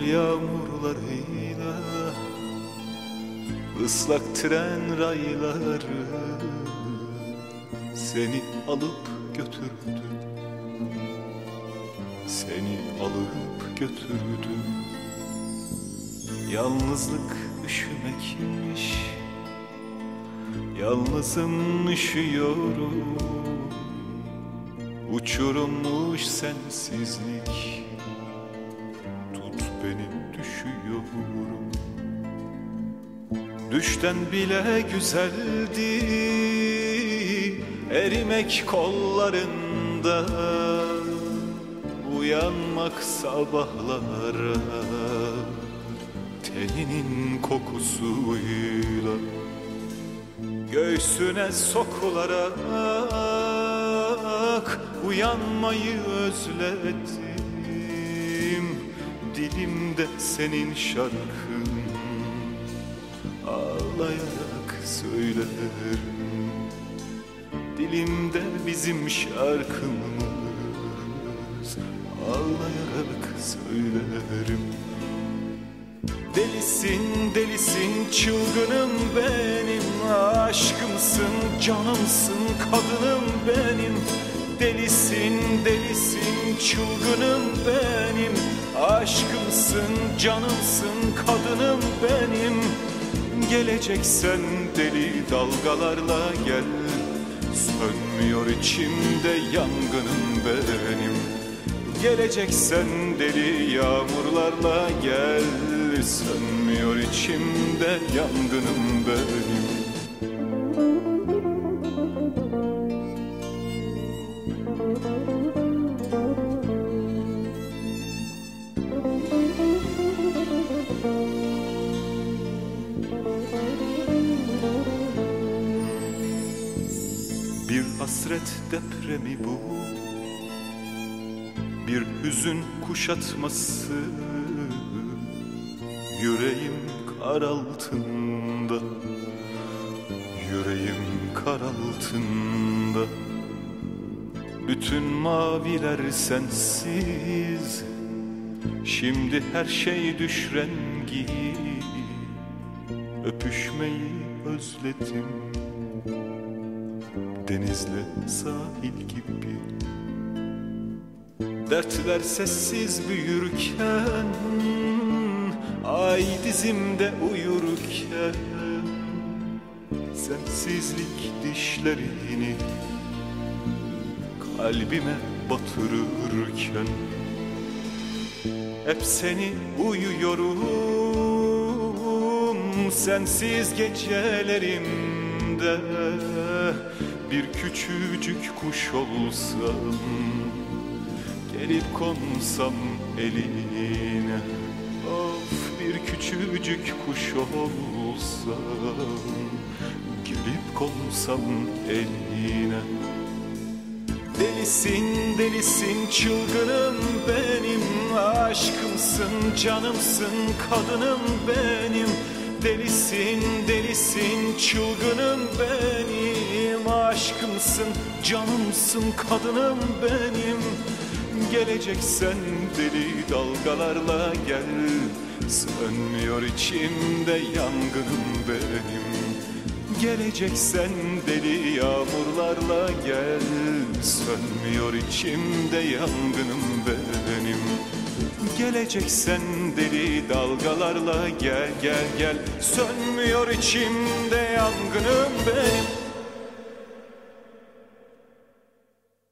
yağmurlarıyla ıslak tren rayları Seni alıp götürdü. Seni alıp götürdü. Yalnızlık üşümekmiş Yalnızım üşüyorum. Uçurummuş sensizlik Tut beni düşüyorum Düşten bile güzeldi Erimek kollarında Uyanmak sabahlara Teninin kokusuyla. Göğsüne sokularak Uyanmayı özledim Dilimde senin şarkın. Ağlayarak söylerim Dilimde bizim şarkımız. Ağlayarak söylerim. Delisin delisin çılgınım benim. Aşkımsın canımsın kadınım benim Delisin delisin çılgınım benim. Aşkımsın canımsın kadınım benim. Geleceksen deli dalgalarla gel. Sönmüyor içimde yangınım benim. Geleceksen deli yağmurlarla gel. Sönmüyor içimde yangınım benim hasret depremi bu. Bir hüzün kuşatması. Yüreğim kar altında Yüreğim kar altında Bütün maviler sensiz. Şimdi her şey düş rengi Öpüşmeyi özledim Denizle sahil gibi. Dertler sessiz büyürken Ay dizimde uyurken Sensizlik dişlerini Kalbime batırırken Hep seni uyuyorum Sensiz gecelerimde Bir küçücük kuş olsam Gelip konsam eline. Of bir küçücük kuş olsam Gelip konsam eline. Delisin delisin çılgınım benim. Aşkımsın canımsın kadınım benim Delisin delisin çılgınım benim. Aşkımsın canımsın kadınım benim. Geleceksen deli dalgalarla gel. Sönmüyor içimde yangınım benim. Geleceksen deli yağmurlarla gel. Sönmüyor içimde yangınım benim Geleceksen deli dalgalarla gel gel gel. Sönmüyor içimde yangınım benim